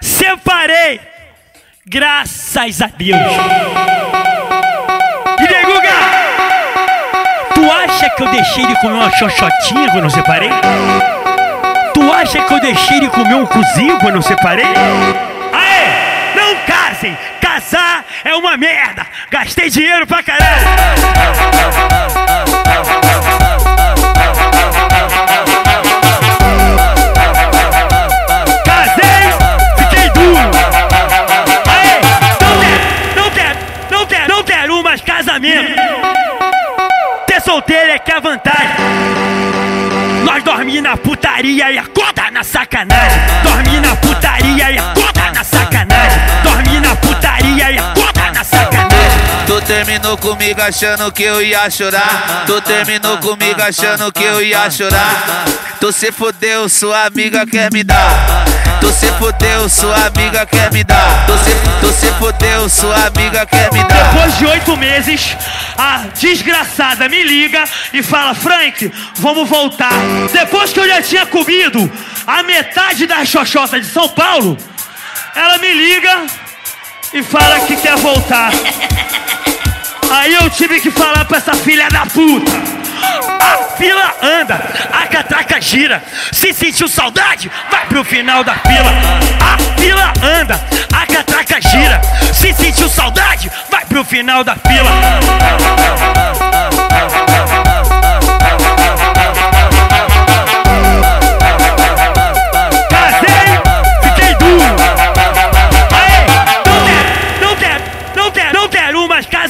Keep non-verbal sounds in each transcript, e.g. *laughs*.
Separei. Graças a Deus. E Guga, tu acha que eu deixei de comer uma xoxotinha quando eu separei? Tu acha que eu deixei de comer um cozinho quando eu separei? Aê! Não casem! Casar é uma merda! Gastei dinheiro pra caralho! Casamento! Ter solteiro é que é vantagem! Nós dormir na putaria e acorda na sacanagem. Dormir na putaria e acorda na sacanagem. Dormir na putaria e acorda na sacanagem. Tu terminou comigo achando que eu ia chorar. Tu terminou comigo achando que eu ia chorar. Tu se fudeu, sua amiga quer me dar. Tu se fudeu, sua amiga quer me dar. Tu se, tu se fudeu, sua amiga quer me dar. Depois de oito meses, a desgraçada me liga e fala: Frank, vamos voltar. Depois que eu já tinha comido a metade das xoxotas de São Paulo, ela me liga e fala que quer voltar. Aí eu tive que falar pra essa filha da puta. A fila anda, a catraca gira. Se sentiu saudade, vai pro final da fila. A fila anda, a catraca gira. Se sentiu saudade, vai pro final da fila. Não não não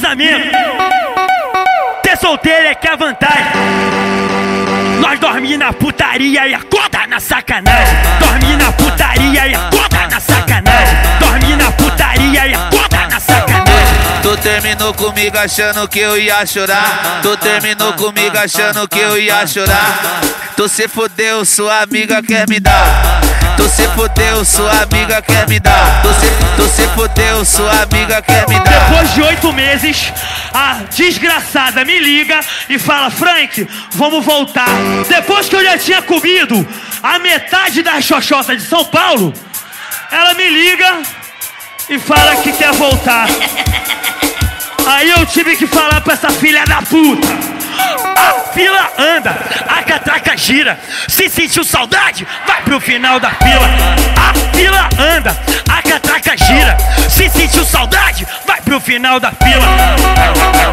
casamento. Solteiro é que é vantagem. Nós dormir na putaria e acorda na sacanagem. Dormir na putaria e acorda na sacanagem. Dormir na putaria e acorda na sacanagem. Tu terminou comigo achando que eu ia chorar. Tu terminou comigo achando que eu ia chorar. Tu se fudeu, sua amiga quer me dar. Tu se fudeu, sua amiga quer me dar. Tu se, tu se fudeu, sua amiga quer me dar. Depois de oito meses, a desgraçada me liga e fala: Frank, vamos voltar. Depois que eu já tinha comido a metade das xoxotas de São Paulo, ela me liga e fala que quer voltar. *laughs* Aí eu tive que falar pra essa filha da puta. A fila anda, a catraca gira. Se sentiu saudade, vai pro final da fila. A fila anda, a catraca gira. Se sentiu saudade, vai pro final da fila.